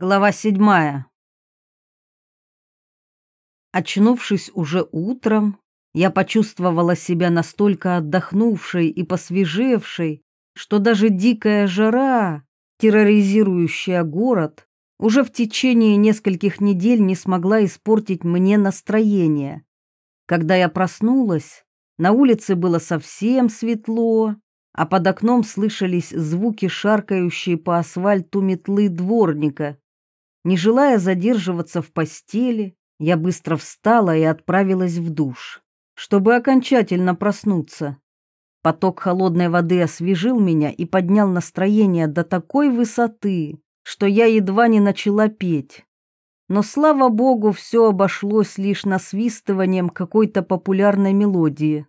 Глава седьмая. Очнувшись уже утром, я почувствовала себя настолько отдохнувшей и посвежевшей, что даже дикая жара, терроризирующая город, уже в течение нескольких недель не смогла испортить мне настроение. Когда я проснулась, на улице было совсем светло, а под окном слышались звуки шаркающие по асфальту метлы дворника. Не желая задерживаться в постели, я быстро встала и отправилась в душ, чтобы окончательно проснуться. Поток холодной воды освежил меня и поднял настроение до такой высоты, что я едва не начала петь. Но, слава богу, все обошлось лишь насвистыванием какой-то популярной мелодии.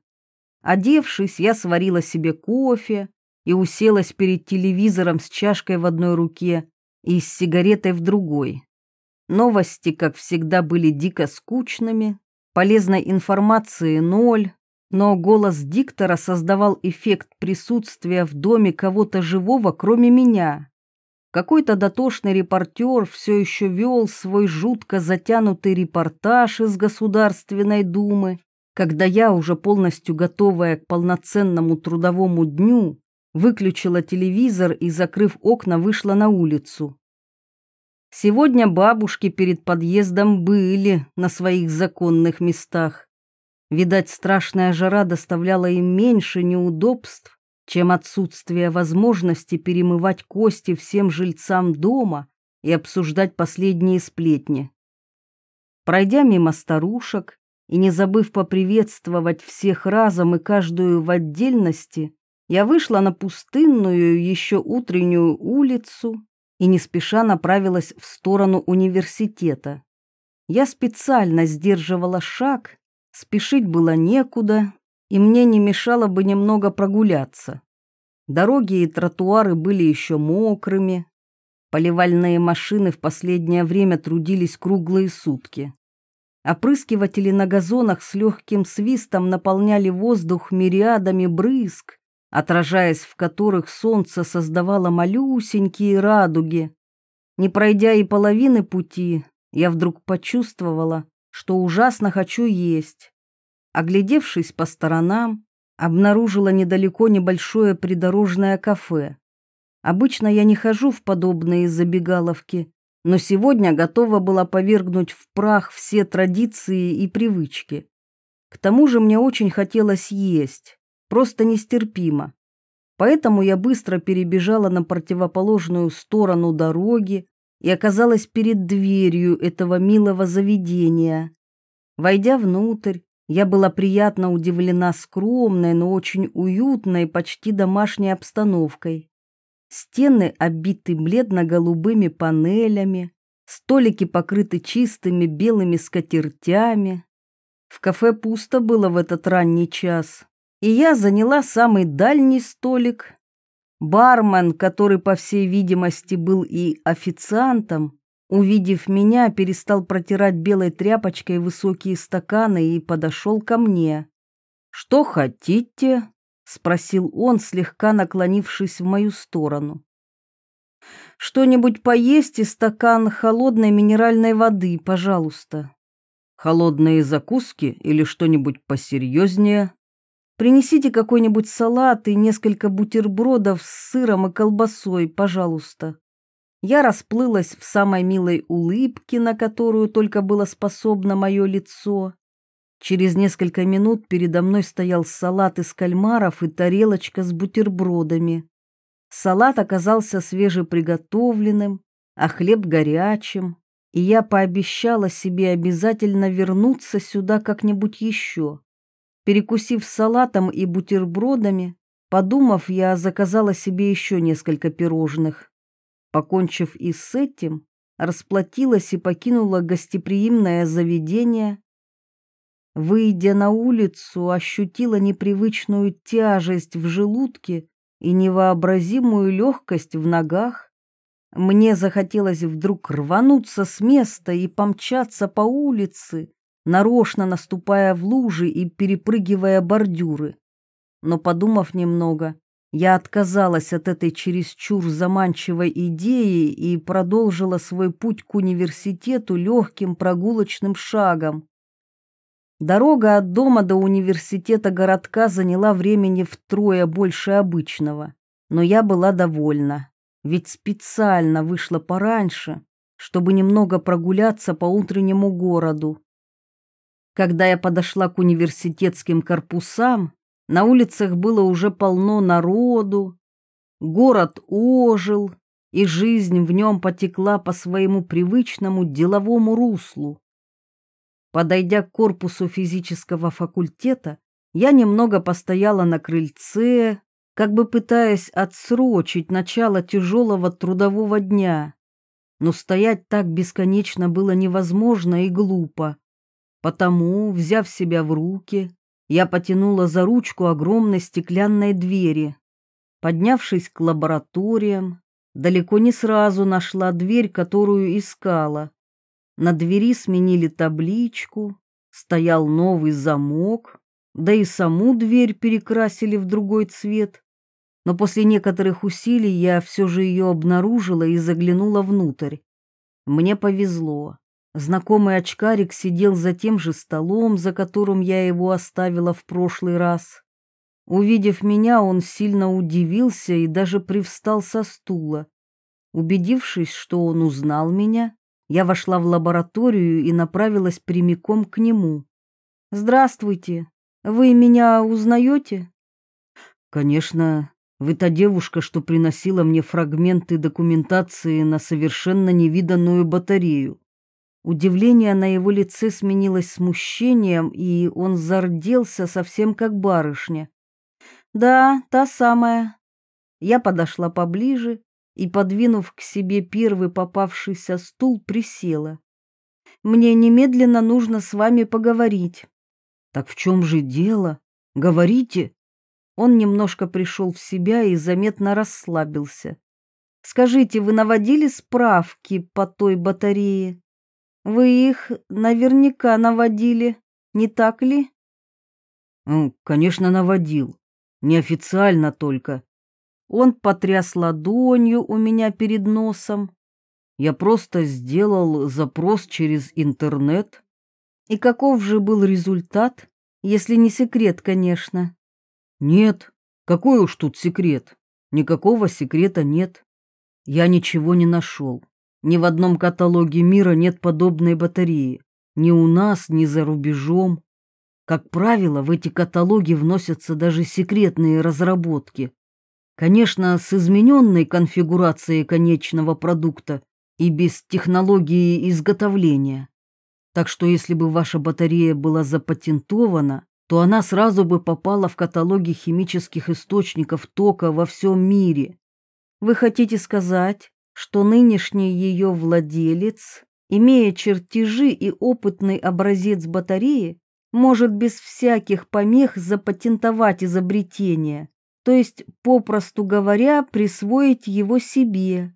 Одевшись, я сварила себе кофе и уселась перед телевизором с чашкой в одной руке и с сигаретой в другой. Новости, как всегда, были дико скучными, полезной информации ноль, но голос диктора создавал эффект присутствия в доме кого-то живого, кроме меня. Какой-то дотошный репортер все еще вел свой жутко затянутый репортаж из Государственной Думы, когда я, уже полностью готовая к полноценному трудовому дню, выключила телевизор и, закрыв окна, вышла на улицу. Сегодня бабушки перед подъездом были на своих законных местах. Видать, страшная жара доставляла им меньше неудобств, чем отсутствие возможности перемывать кости всем жильцам дома и обсуждать последние сплетни. Пройдя мимо старушек и не забыв поприветствовать всех разом и каждую в отдельности, я вышла на пустынную еще утреннюю улицу и не спеша направилась в сторону университета. Я специально сдерживала шаг, спешить было некуда, и мне не мешало бы немного прогуляться. Дороги и тротуары были еще мокрыми, поливальные машины в последнее время трудились круглые сутки. Опрыскиватели на газонах с легким свистом наполняли воздух мириадами брызг, отражаясь в которых солнце создавало малюсенькие радуги. Не пройдя и половины пути, я вдруг почувствовала, что ужасно хочу есть. Оглядевшись по сторонам, обнаружила недалеко небольшое придорожное кафе. Обычно я не хожу в подобные забегаловки, но сегодня готова была повергнуть в прах все традиции и привычки. К тому же мне очень хотелось есть просто нестерпимо. Поэтому я быстро перебежала на противоположную сторону дороги и оказалась перед дверью этого милого заведения. Войдя внутрь, я была приятно удивлена скромной, но очень уютной, почти домашней обстановкой. Стены обиты бледно-голубыми панелями, столики покрыты чистыми белыми скатертями. В кафе пусто было в этот ранний час и я заняла самый дальний столик. Бармен, который, по всей видимости, был и официантом, увидев меня, перестал протирать белой тряпочкой высокие стаканы и подошел ко мне. «Что хотите?» — спросил он, слегка наклонившись в мою сторону. «Что-нибудь поесть и стакан холодной минеральной воды, пожалуйста». «Холодные закуски или что-нибудь посерьезнее?» Принесите какой-нибудь салат и несколько бутербродов с сыром и колбасой, пожалуйста. Я расплылась в самой милой улыбке, на которую только было способно мое лицо. Через несколько минут передо мной стоял салат из кальмаров и тарелочка с бутербродами. Салат оказался свежеприготовленным, а хлеб горячим, и я пообещала себе обязательно вернуться сюда как-нибудь еще. Перекусив салатом и бутербродами, подумав, я заказала себе еще несколько пирожных. Покончив и с этим, расплатилась и покинула гостеприимное заведение. Выйдя на улицу, ощутила непривычную тяжесть в желудке и невообразимую легкость в ногах. Мне захотелось вдруг рвануться с места и помчаться по улице, нарочно наступая в лужи и перепрыгивая бордюры. Но, подумав немного, Я отказалась от этой чересчур заманчивой идеи и продолжила свой путь к университету легким прогулочным шагом. Дорога от дома до университета городка заняла времени втрое больше обычного, но я была довольна, ведь специально вышла пораньше, чтобы немного прогуляться по утреннему городу. Когда я подошла к университетским корпусам, на улицах было уже полно народу, город ожил, и жизнь в нем потекла по своему привычному деловому руслу. Подойдя к корпусу физического факультета, я немного постояла на крыльце, как бы пытаясь отсрочить начало тяжелого трудового дня. Но стоять так бесконечно было невозможно и глупо. Потому, взяв себя в руки, я потянула за ручку огромной стеклянной двери. Поднявшись к лабораториям, далеко не сразу нашла дверь, которую искала. На двери сменили табличку, стоял новый замок, да и саму дверь перекрасили в другой цвет. Но после некоторых усилий я все же ее обнаружила и заглянула внутрь. Мне повезло. Знакомый очкарик сидел за тем же столом, за которым я его оставила в прошлый раз. Увидев меня, он сильно удивился и даже привстал со стула. Убедившись, что он узнал меня, я вошла в лабораторию и направилась прямиком к нему. «Здравствуйте. Вы меня узнаете?» «Конечно. Вы та девушка, что приносила мне фрагменты документации на совершенно невиданную батарею. Удивление на его лице сменилось смущением, и он зарделся совсем как барышня. «Да, та самая». Я подошла поближе и, подвинув к себе первый попавшийся стул, присела. «Мне немедленно нужно с вами поговорить». «Так в чем же дело? Говорите». Он немножко пришел в себя и заметно расслабился. «Скажите, вы наводили справки по той батарее?» Вы их наверняка наводили, не так ли? Конечно, наводил. Неофициально только. Он потряс ладонью у меня перед носом. Я просто сделал запрос через интернет. И каков же был результат, если не секрет, конечно? Нет, какой уж тут секрет? Никакого секрета нет. Я ничего не нашел. Ни в одном каталоге мира нет подобной батареи. Ни у нас, ни за рубежом. Как правило, в эти каталоги вносятся даже секретные разработки. Конечно, с измененной конфигурацией конечного продукта и без технологии изготовления. Так что если бы ваша батарея была запатентована, то она сразу бы попала в каталоги химических источников тока во всем мире. Вы хотите сказать, что нынешний ее владелец, имея чертежи и опытный образец батареи, может без всяких помех запатентовать изобретение, то есть, попросту говоря, присвоить его себе.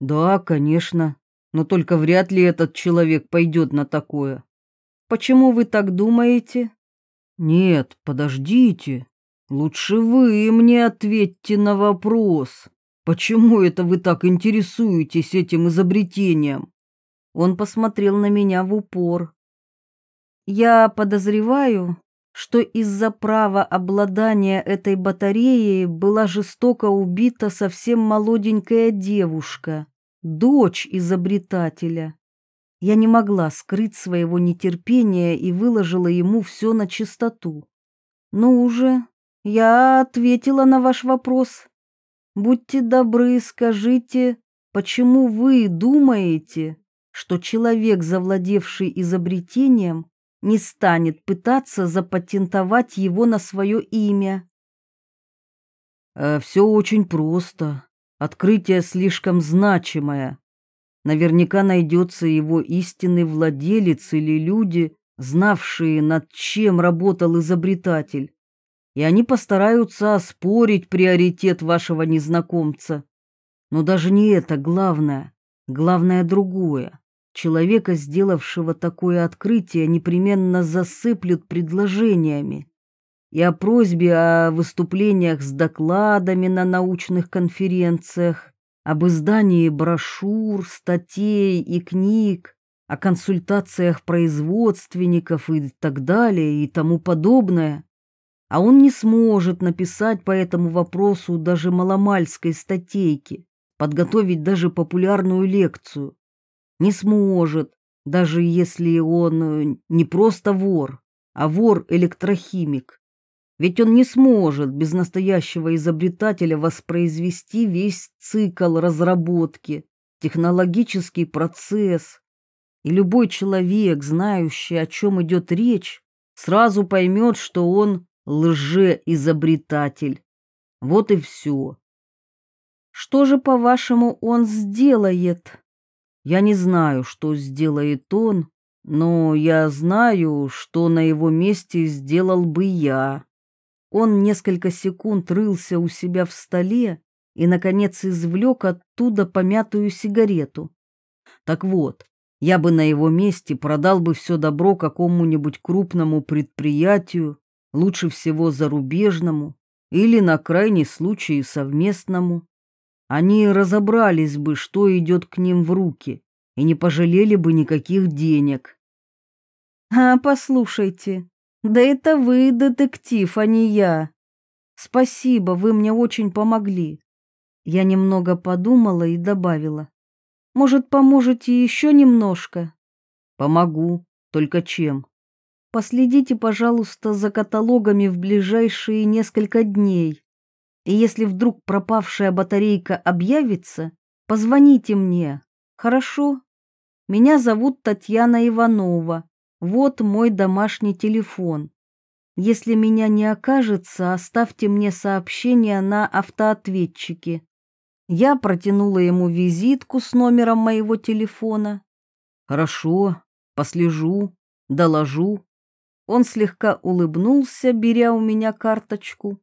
Да, конечно, но только вряд ли этот человек пойдет на такое. Почему вы так думаете? Нет, подождите. Лучше вы мне ответьте на вопрос. Почему это вы так интересуетесь этим изобретением? Он посмотрел на меня в упор. Я подозреваю, что из-за права обладания этой батареей была жестоко убита совсем молоденькая девушка, дочь изобретателя. Я не могла скрыть своего нетерпения и выложила ему все на чистоту. Ну уже, я ответила на ваш вопрос. Будьте добры, скажите, почему вы думаете, что человек, завладевший изобретением, не станет пытаться запатентовать его на свое имя? Э, все очень просто. Открытие слишком значимое. Наверняка найдется его истинный владелец или люди, знавшие, над чем работал изобретатель и они постараются оспорить приоритет вашего незнакомца. Но даже не это главное. Главное другое. Человека, сделавшего такое открытие, непременно засыплют предложениями. и о просьбе о выступлениях с докладами на научных конференциях, об издании брошюр, статей и книг, о консультациях производственников и так далее и тому подобное. А он не сможет написать по этому вопросу даже маломальской статейки, подготовить даже популярную лекцию. Не сможет, даже если он э, не просто вор, а вор-электрохимик. Ведь он не сможет без настоящего изобретателя воспроизвести весь цикл разработки, технологический процесс. И любой человек, знающий, о чем идет речь, сразу поймет, что он лжеизобретатель. Вот и все. Что же, по-вашему, он сделает? Я не знаю, что сделает он, но я знаю, что на его месте сделал бы я. Он несколько секунд рылся у себя в столе и, наконец, извлек оттуда помятую сигарету. Так вот, я бы на его месте продал бы все добро какому-нибудь крупному предприятию, лучше всего зарубежному или, на крайний случай, совместному. Они разобрались бы, что идет к ним в руки, и не пожалели бы никаких денег. «А, послушайте, да это вы детектив, а не я. Спасибо, вы мне очень помогли. Я немного подумала и добавила. Может, поможете еще немножко? Помогу, только чем? Последите, пожалуйста, за каталогами в ближайшие несколько дней. И если вдруг пропавшая батарейка объявится, позвоните мне. Хорошо? Меня зовут Татьяна Иванова. Вот мой домашний телефон. Если меня не окажется, оставьте мне сообщение на автоответчике. Я протянула ему визитку с номером моего телефона. Хорошо, послежу, доложу. Он слегка улыбнулся, беря у меня карточку.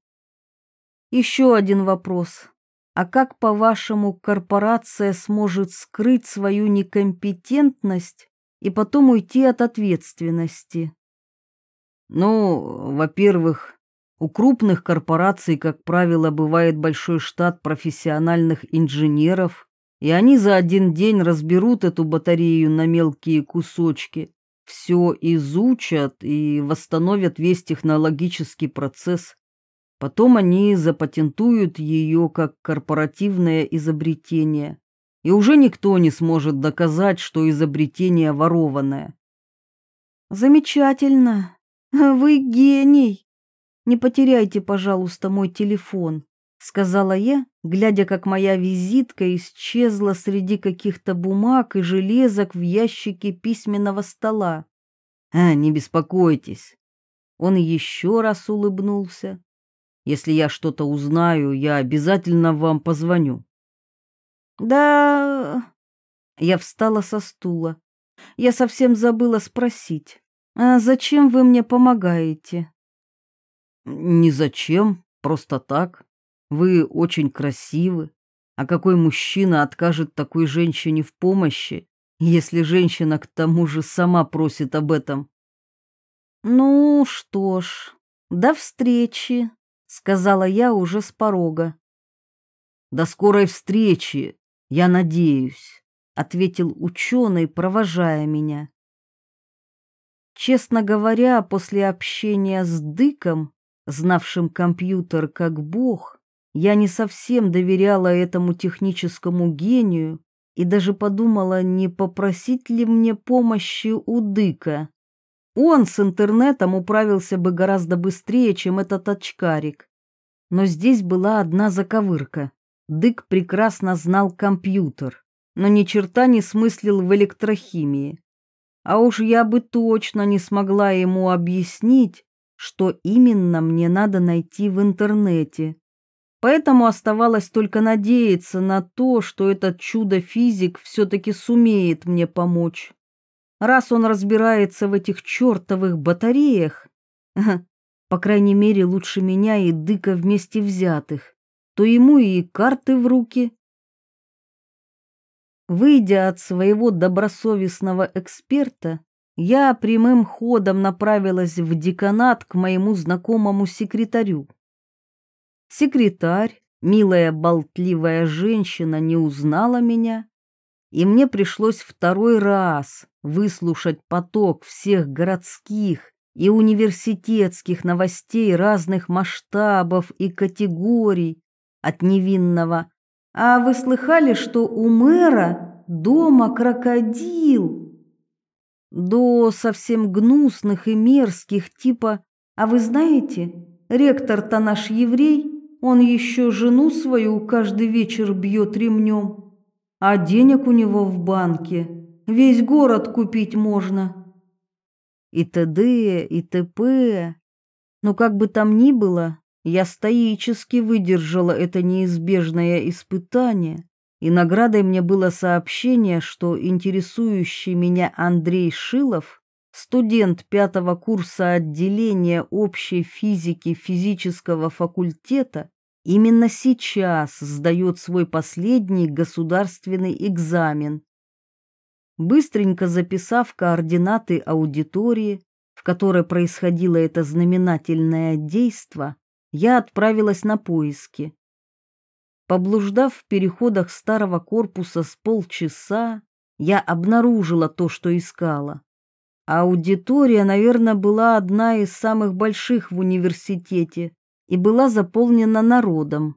Еще один вопрос. А как, по-вашему, корпорация сможет скрыть свою некомпетентность и потом уйти от ответственности. Ну, во-первых, у крупных корпораций, как правило, бывает большой штат профессиональных инженеров, и они за один день разберут эту батарею на мелкие кусочки, все изучат и восстановят весь технологический процесс. Потом они запатентуют ее как корпоративное изобретение и уже никто не сможет доказать, что изобретение ворованное. Замечательно. Вы гений. Не потеряйте, пожалуйста, мой телефон, сказала я, глядя, как моя визитка исчезла среди каких-то бумаг и железок в ящике письменного стола. А, не беспокойтесь. Он еще раз улыбнулся. Если я что-то узнаю, я обязательно вам позвоню. Да, я встала со стула. Я совсем забыла спросить. А зачем вы мне помогаете? Не зачем, просто так. Вы очень красивы. А какой мужчина откажет такой женщине в помощи, если женщина к тому же сама просит об этом? Ну что ж, до встречи, сказала я уже с порога. До скорой встречи, «Я надеюсь», — ответил ученый, провожая меня. Честно говоря, после общения с Дыком, знавшим компьютер как бог, я не совсем доверяла этому техническому гению и даже подумала, не попросить ли мне помощи у Дыка. Он с интернетом управился бы гораздо быстрее, чем этот очкарик. Но здесь была одна заковырка. Дык прекрасно знал компьютер, но ни черта не смыслил в электрохимии. А уж я бы точно не смогла ему объяснить, что именно мне надо найти в интернете. Поэтому оставалось только надеяться на то, что этот чудо-физик все-таки сумеет мне помочь. Раз он разбирается в этих чертовых батареях, по крайней мере, лучше меня и Дыка вместе взятых, то ему и карты в руки. Выйдя от своего добросовестного эксперта, я прямым ходом направилась в деканат к моему знакомому секретарю. Секретарь, милая болтливая женщина, не узнала меня, и мне пришлось второй раз выслушать поток всех городских и университетских новостей разных масштабов и категорий от невинного. А вы слыхали, что у мэра дома крокодил? До совсем гнусных и мерзких типа «А вы знаете, ректор-то наш еврей, он еще жену свою каждый вечер бьет ремнем, а денег у него в банке весь город купить можно» и т.д. и т.п. Но как бы там ни было, я стоически выдержала это неизбежное испытание, и наградой мне было сообщение, что интересующий меня Андрей Шилов, студент пятого курса отделения общей физики физического факультета, именно сейчас сдает свой последний государственный экзамен быстренько записав координаты аудитории, в которой происходило это знаменательное действо, я отправилась на поиски. Поблуждав в переходах старого корпуса с полчаса, я обнаружила то, что искала. Аудитория, наверное, была одна из самых больших в университете и была заполнена народом.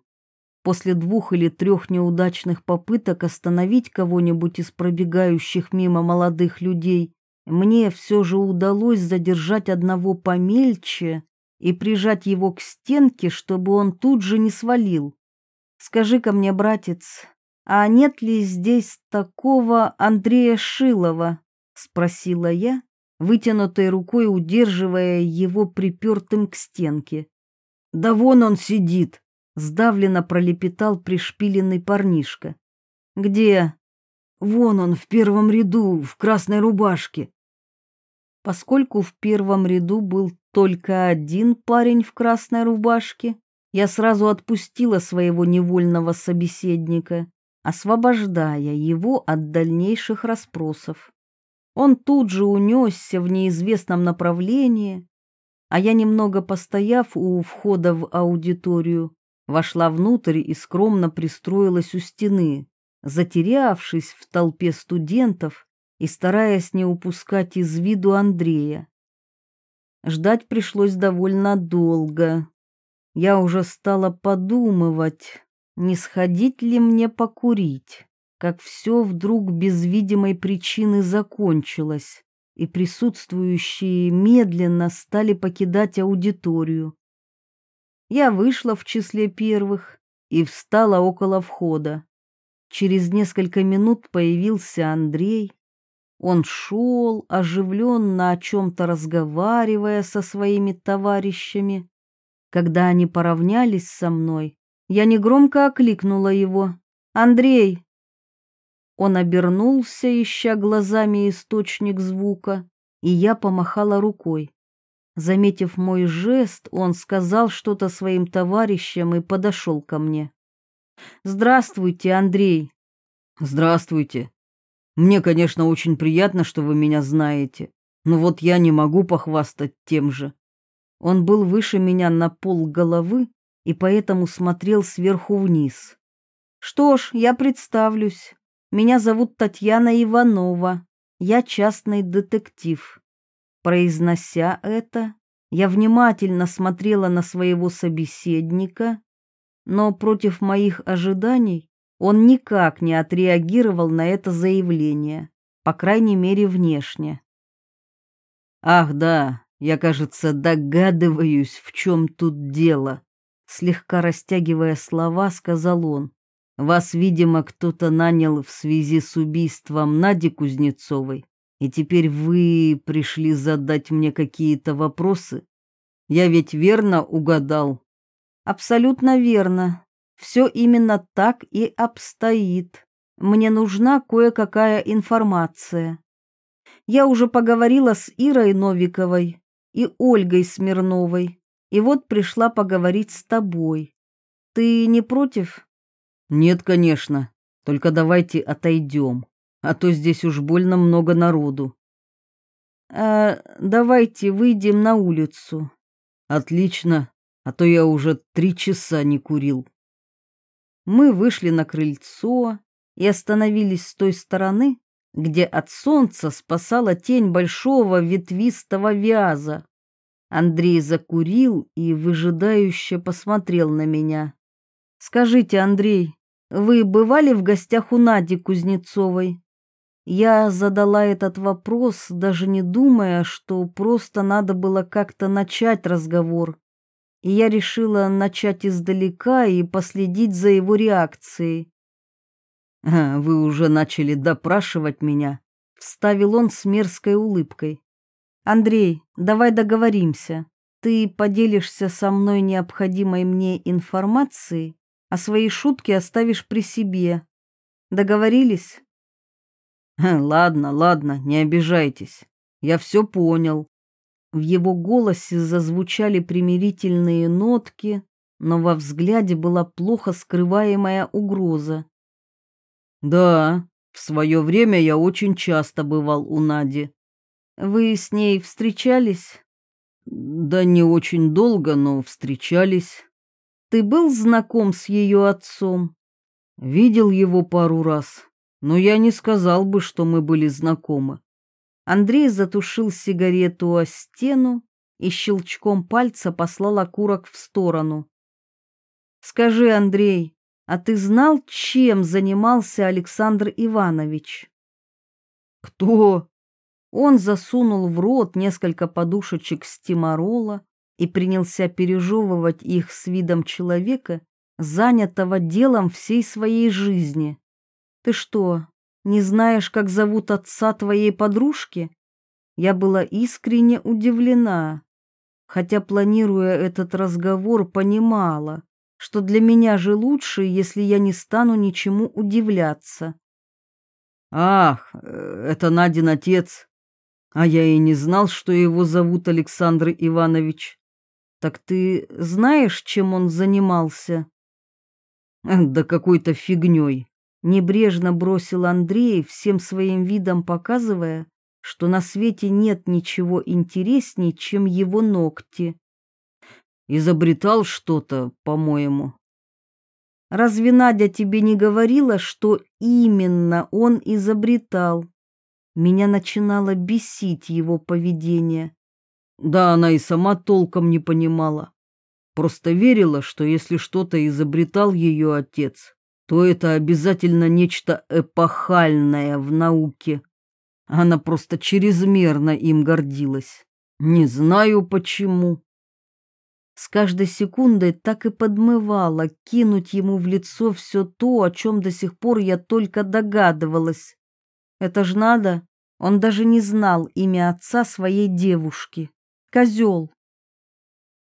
После двух или трех неудачных попыток остановить кого-нибудь из пробегающих мимо молодых людей, мне все же удалось задержать одного помельче и прижать его к стенке, чтобы он тут же не свалил. Скажи-ка мне, братец, а нет ли здесь такого Андрея Шилова? спросила я, вытянутой рукой удерживая его припертым к стенке. Да вон он сидит, Сдавленно пролепетал пришпиленный парнишка. «Где?» «Вон он, в первом ряду, в красной рубашке». Поскольку в первом ряду был только один парень в красной рубашке, я сразу отпустила своего невольного собеседника, освобождая его от дальнейших расспросов. Он тут же унесся в неизвестном направлении, а я, немного постояв у входа в аудиторию, вошла внутрь и скромно пристроилась у стены, затерявшись в толпе студентов и стараясь не упускать из виду Андрея. Ждать пришлось довольно долго. Я уже стала подумывать, не сходить ли мне покурить, как все вдруг без видимой причины закончилось, и присутствующие медленно стали покидать аудиторию. Я вышла в числе первых и встала около входа. Через несколько минут появился Андрей. Он шел, оживленно о чем-то разговаривая со своими товарищами. Когда они поравнялись со мной, я негромко окликнула его. «Андрей!» Он обернулся, ища глазами источник звука, и я помахала рукой. Заметив мой жест, он сказал что-то своим товарищам и подошел ко мне. «Здравствуйте, Андрей!» «Здравствуйте! Мне, конечно, очень приятно, что вы меня знаете, но вот я не могу похвастать тем же». Он был выше меня на пол головы и поэтому смотрел сверху вниз. «Что ж, я представлюсь. Меня зовут Татьяна Иванова. Я частный детектив». Произнося это, я внимательно смотрела на своего собеседника, но против моих ожиданий он никак не отреагировал на это заявление, по крайней мере, внешне. «Ах да, я, кажется, догадываюсь, в чем тут дело», слегка растягивая слова, сказал он. «Вас, видимо, кто-то нанял в связи с убийством Нади Кузнецовой. И теперь вы пришли задать мне какие-то вопросы? Я ведь верно угадал? Абсолютно верно. Все именно так и обстоит. Мне нужна кое-какая информация. Я уже поговорила с Ирой Новиковой и Ольгой Смирновой, и вот пришла поговорить с тобой. Ты не против? Нет, конечно. Только давайте отойдем а то здесь уж больно много народу. э, давайте выйдем на улицу. Отлично, а то я уже три часа не курил. Мы вышли на крыльцо и остановились с той стороны, где от солнца спасала тень большого ветвистого вяза. Андрей закурил и выжидающе посмотрел на меня. «Скажите, Андрей, вы бывали в гостях у Нади Кузнецовой?» Я задала этот вопрос, даже не думая, что просто надо было как-то начать разговор. И я решила начать издалека и последить за его реакцией. «Вы уже начали допрашивать меня», — вставил он с мерзкой улыбкой. «Андрей, давай договоримся. Ты поделишься со мной необходимой мне информацией, а свои шутки оставишь при себе. Договорились?» «Ладно, ладно, не обижайтесь. Я все понял». В его голосе зазвучали примирительные нотки, но во взгляде была плохо скрываемая угроза. Да, в свое время я очень часто бывал у Нади. Вы с ней встречались? Да не очень долго, но встречались. Ты был знаком с ее отцом? Видел его пару раз, но я не сказал бы, что мы были знакомы. Андрей затушил сигарету о стену и щелчком пальца послал окурок в сторону. «Скажи, Андрей, а ты знал, чем занимался Александр Иванович? Кто? Он засунул в рот несколько подушечек стимарола и принялся пережевывать их с видом человека, занятого делом всей своей жизни. Ты что, не знаешь, как зовут отца твоей подружки? Я была искренне удивлена, хотя, планируя этот разговор, понимала, что для меня же лучше, если я не стану ничему удивляться. Ах, э, это Надин отец. А я и не знал, что его зовут Александр Иванович. Так ты знаешь, чем он занимался? Да какой-то фигней. Небрежно бросил Андрей, всем своим видом показывая, что на свете нет ничего интересней, чем его ногти изобретал что-то, по-моему. Разве Надя тебе не говорила, что именно он изобретал? Меня начинало бесить его поведение. Да, она и сама толком не понимала. Просто верила, что если что-то изобретал ее отец, то это обязательно нечто эпохальное в науке. Она просто чрезмерно им гордилась. Не знаю почему. С каждой секундой так и подмывало кинуть ему в лицо все то, о чем до сих пор я только догадывалась. Это ж надо, он даже не знал имя отца своей девушки. Козел.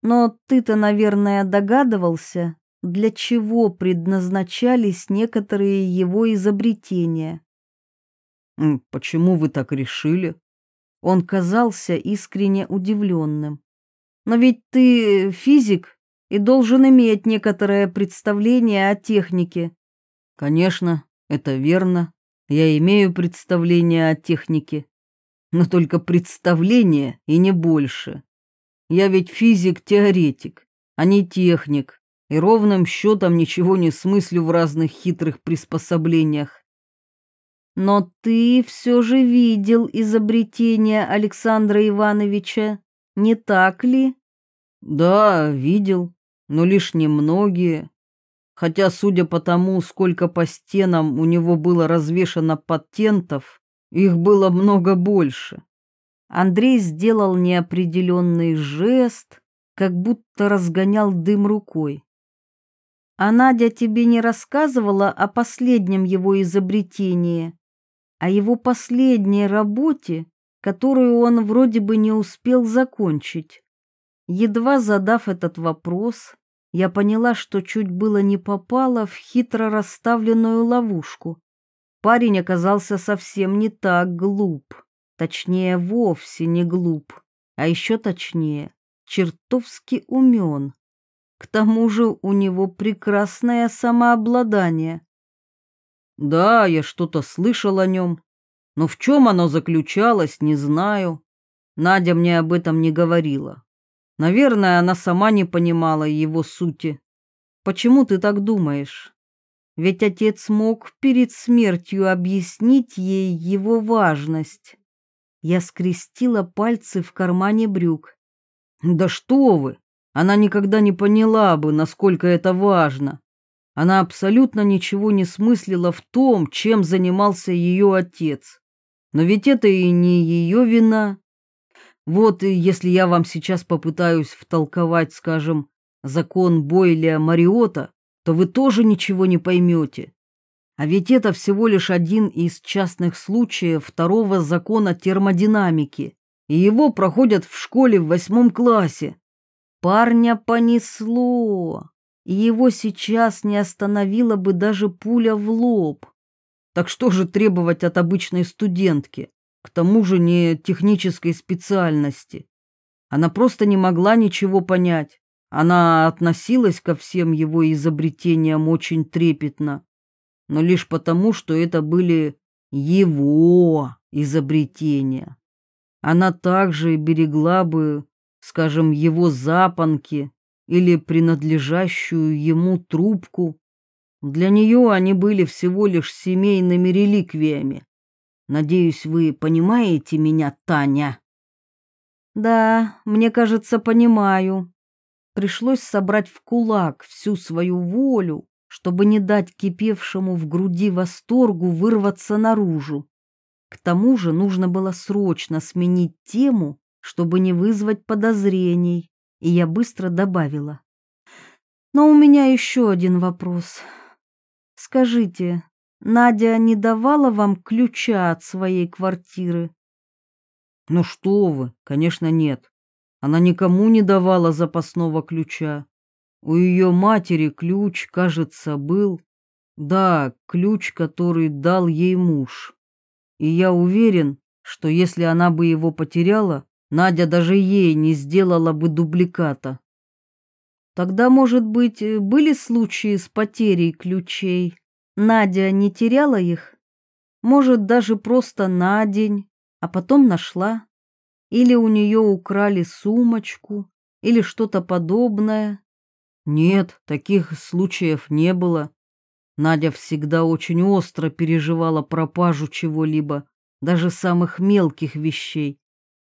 Но ты-то, наверное, догадывался, для чего предназначались некоторые его изобретения. «Почему вы так решили?» Он казался искренне удивленным. Но ведь ты физик и должен иметь некоторое представление о технике. Конечно, это верно. Я имею представление о технике. Но только представление и не больше. Я ведь физик-теоретик, а не техник, и ровным счетом ничего не смыслю в разных хитрых приспособлениях. Но ты все же видел изобретение Александра Ивановича. Не так ли? Да, видел, но лишь немногие. Хотя, судя по тому, сколько по стенам у него было развешано патентов, их было много больше. Андрей сделал неопределенный жест, как будто разгонял дым рукой. А Надя тебе не рассказывала о последнем его изобретении, о его последней работе, которую он вроде бы не успел закончить. Едва задав этот вопрос, я поняла, что чуть было не попала в хитро расставленную ловушку. Парень оказался совсем не так глуп, точнее, вовсе не глуп, а еще точнее, чертовски умен. К тому же у него прекрасное самообладание. Да, я что-то слышал о нем, но в чем оно заключалось, не знаю. Надя мне об этом не говорила. Наверное, она сама не понимала его сути. Почему ты так думаешь? Ведь отец мог перед смертью объяснить ей его важность. Я скрестила пальцы в кармане брюк. Да что вы! Она никогда не поняла бы, насколько это важно. Она абсолютно ничего не смыслила в том, чем занимался ее отец. Но ведь это и не ее вина. Вот и если я вам сейчас попытаюсь втолковать, скажем, закон Бойля Мариота, то вы тоже ничего не поймете. А ведь это всего лишь один из частных случаев второго закона термодинамики, и его проходят в школе в восьмом классе. Парня понесло, и его сейчас не остановила бы даже пуля в лоб. Так что же требовать от обычной студентки? к тому же не технической специальности. Она просто не могла ничего понять. Она относилась ко всем его изобретениям очень трепетно, но лишь потому, что это были его изобретения. Она также берегла бы, скажем, его запонки или принадлежащую ему трубку. Для нее они были всего лишь семейными реликвиями, Надеюсь, вы понимаете меня, Таня. Да, мне кажется, понимаю. Пришлось собрать в кулак всю свою волю, чтобы не дать кипевшему в груди восторгу вырваться наружу. К тому же нужно было срочно сменить тему, чтобы не вызвать подозрений, и я быстро добавила. Но у меня еще один вопрос. Скажите, Надя не давала вам ключа от своей квартиры? Ну что вы, конечно, нет. Она никому не давала запасного ключа. У ее матери ключ, кажется, был... Да, ключ, который дал ей муж. И я уверен, что если она бы его потеряла, Надя даже ей не сделала бы дубликата. Тогда, может быть, были случаи с потерей ключей? Надя не теряла их? Может, даже просто на день, а потом нашла? Или у нее украли сумочку, или что-то подобное? Нет, таких случаев не было. Надя всегда очень остро переживала пропажу чего-либо, даже самых мелких вещей.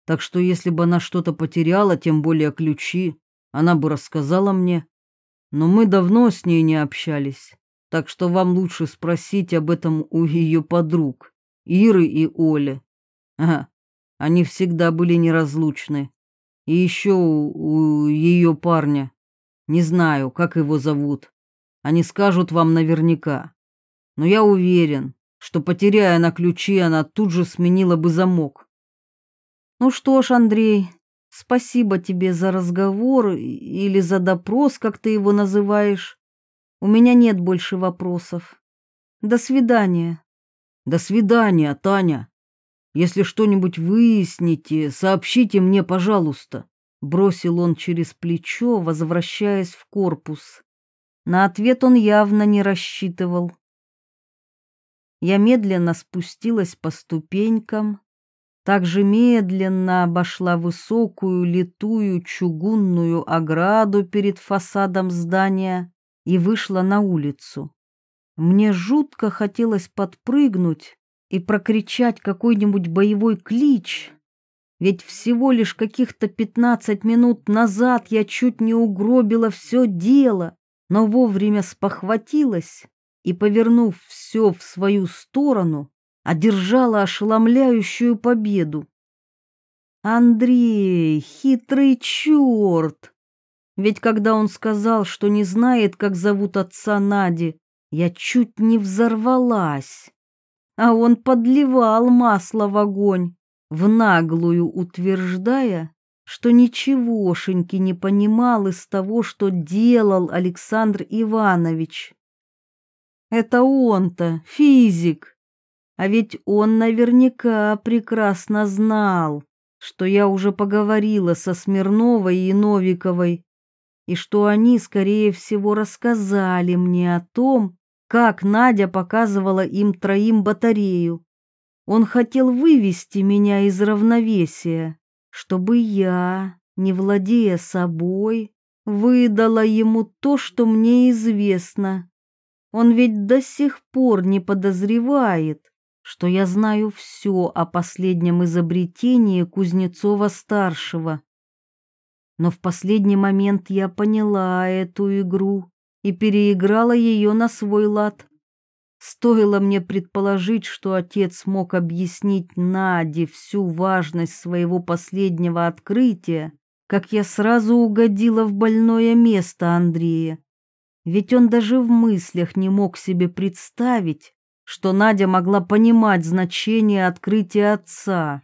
Так что если бы она что-то потеряла, тем более ключи, она бы рассказала мне. Но мы давно с ней не общались так что вам лучше спросить об этом у ее подруг, Иры и Оли. Ага, они всегда были неразлучны. И еще у, у ее парня. Не знаю, как его зовут. Они скажут вам наверняка. Но я уверен, что, потеряя на ключи, она тут же сменила бы замок. Ну что ж, Андрей, спасибо тебе за разговор или за допрос, как ты его называешь. У меня нет больше вопросов. До свидания. До свидания, Таня. Если что-нибудь выясните, сообщите мне, пожалуйста, бросил он через плечо, возвращаясь в корпус. На ответ он явно не рассчитывал. Я медленно спустилась по ступенькам, также медленно обошла высокую литую чугунную ограду перед фасадом здания и вышла на улицу. Мне жутко хотелось подпрыгнуть и прокричать какой-нибудь боевой клич, ведь всего лишь каких-то пятнадцать минут назад я чуть не угробила все дело, но вовремя спохватилась и, повернув все в свою сторону, одержала ошеломляющую победу. Андрей, хитрый черт! Ведь когда он сказал, что не знает, как зовут отца Нади, я чуть не взорвалась. А он подливал масло в огонь, в наглую утверждая, что ничегошеньки не понимал из того, что делал Александр Иванович. Это он-то, физик. А ведь он наверняка прекрасно знал, что я уже поговорила со Смирновой и Новиковой и что они, скорее всего, рассказали мне о том, как Надя показывала им троим батарею. Он хотел вывести меня из равновесия, чтобы я, не владея собой, выдала ему то, что мне известно. Он ведь до сих пор не подозревает, что я знаю все о последнем изобретении Кузнецова-старшего. Но в последний момент я поняла эту игру и переиграла ее на свой лад. Стоило мне предположить, что отец мог объяснить Наде всю важность своего последнего открытия, как я сразу угодила в больное место Андрея. Ведь он даже в мыслях не мог себе представить, что Надя могла понимать значение открытия отца.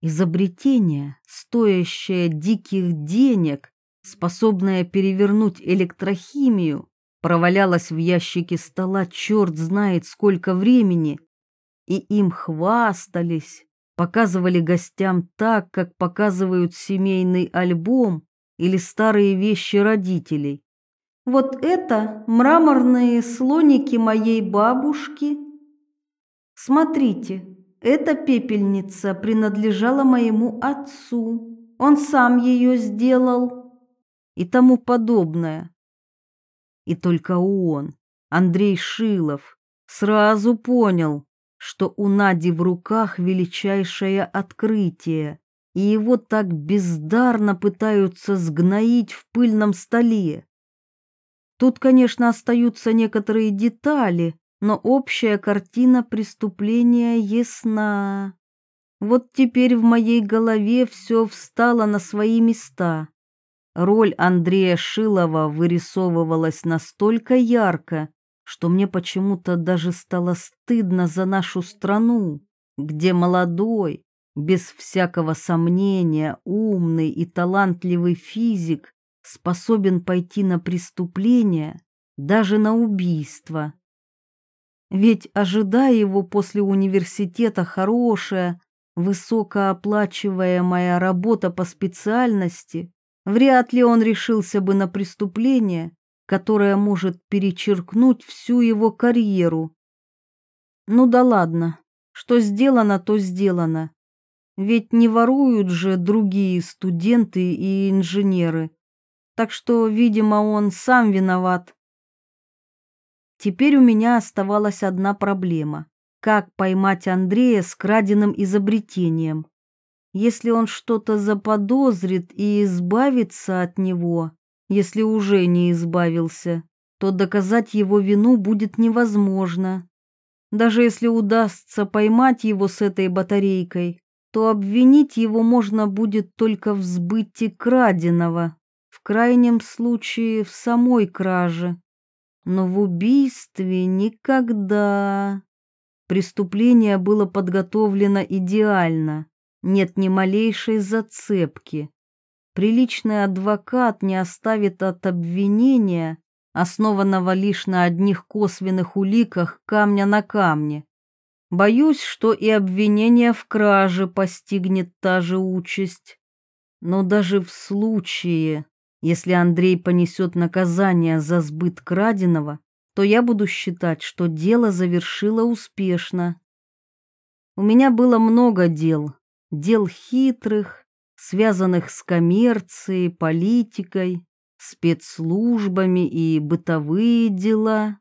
Изобретение, стоящее диких денег, способное перевернуть электрохимию, провалялось в ящике стола черт знает сколько времени, и им хвастались, показывали гостям так, как показывают семейный альбом или старые вещи родителей. Вот это мраморные слоники моей бабушки. Смотрите, эта пепельница принадлежала моему отцу. Он сам ее сделал. И тому подобное. И только он, Андрей Шилов, сразу понял, что у Нади в руках величайшее открытие, и его так бездарно пытаются сгноить в пыльном столе. Тут, конечно, остаются некоторые детали, но общая картина преступления ясна. Вот теперь в моей голове все встало на свои места. Роль Андрея Шилова вырисовывалась настолько ярко, что мне почему-то даже стало стыдно за нашу страну, где молодой, без всякого сомнения, умный и талантливый физик способен пойти на преступление, даже на убийство. Ведь, ожидая его после университета хорошая, высокооплачиваемая работа по специальности, вряд ли он решился бы на преступление, которое может перечеркнуть всю его карьеру. Ну да ладно, что сделано, то сделано. Ведь не воруют же другие студенты и инженеры. Так что, видимо, он сам виноват. Теперь у меня оставалась одна проблема. Как поймать Андрея с краденым изобретением? Если он что-то заподозрит и избавится от него, если уже не избавился, то доказать его вину будет невозможно. Даже если удастся поймать его с этой батарейкой, то обвинить его можно будет только в сбытии краденого крайнем случае в самой краже, но в убийстве никогда. Преступление было подготовлено идеально, нет ни малейшей зацепки. Приличный адвокат не оставит от обвинения, основанного лишь на одних косвенных уликах камня на камне. Боюсь, что и обвинение в краже постигнет та же участь. Но даже в случае, если Андрей понесет наказание за сбыт краденого, то я буду считать, что дело завершило успешно. У меня было много дел, дел хитрых, связанных с коммерцией, политикой, спецслужбами и бытовые дела.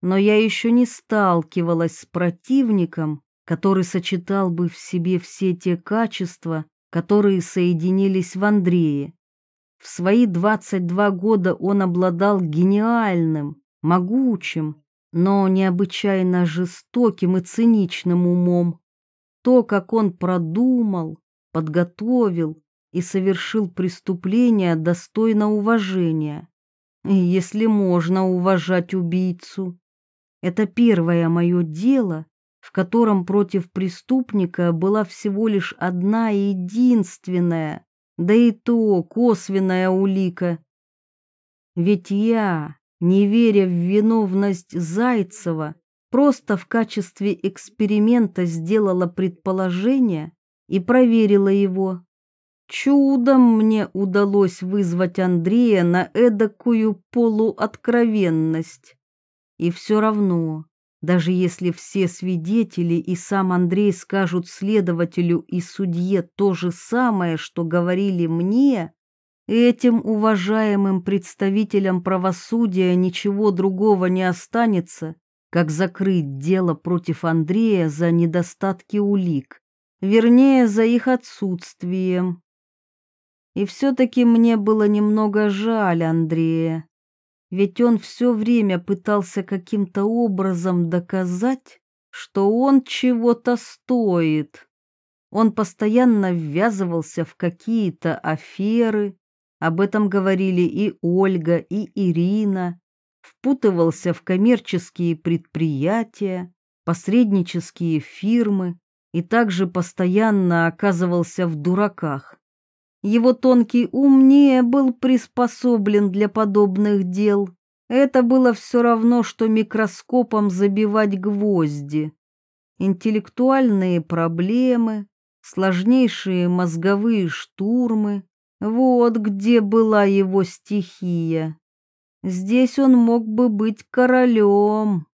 Но я еще не сталкивалась с противником, который сочетал бы в себе все те качества, которые соединились в Андрее. В свои 22 года он обладал гениальным, могучим, но необычайно жестоким и циничным умом. То, как он продумал, подготовил и совершил преступление, достойно уважения. Если можно уважать убийцу. Это первое мое дело, в котором против преступника была всего лишь одна единственная да и то косвенная улика. Ведь я, не веря в виновность Зайцева, просто в качестве эксперимента сделала предположение и проверила его. Чудом мне удалось вызвать Андрея на эдакую полуоткровенность. И все равно Даже если все свидетели и сам Андрей скажут следователю и судье то же самое, что говорили мне, этим уважаемым представителям правосудия ничего другого не останется, как закрыть дело против Андрея за недостатки улик, вернее, за их отсутствием. И все-таки мне было немного жаль Андрея ведь он все время пытался каким-то образом доказать, что он чего-то стоит. Он постоянно ввязывался в какие-то аферы, об этом говорили и Ольга, и Ирина, впутывался в коммерческие предприятия, посреднические фирмы и также постоянно оказывался в дураках. Его тонкий ум не был приспособлен для подобных дел. Это было все равно, что микроскопом забивать гвозди. Интеллектуальные проблемы, сложнейшие мозговые штурмы — вот где была его стихия. Здесь он мог бы быть королем.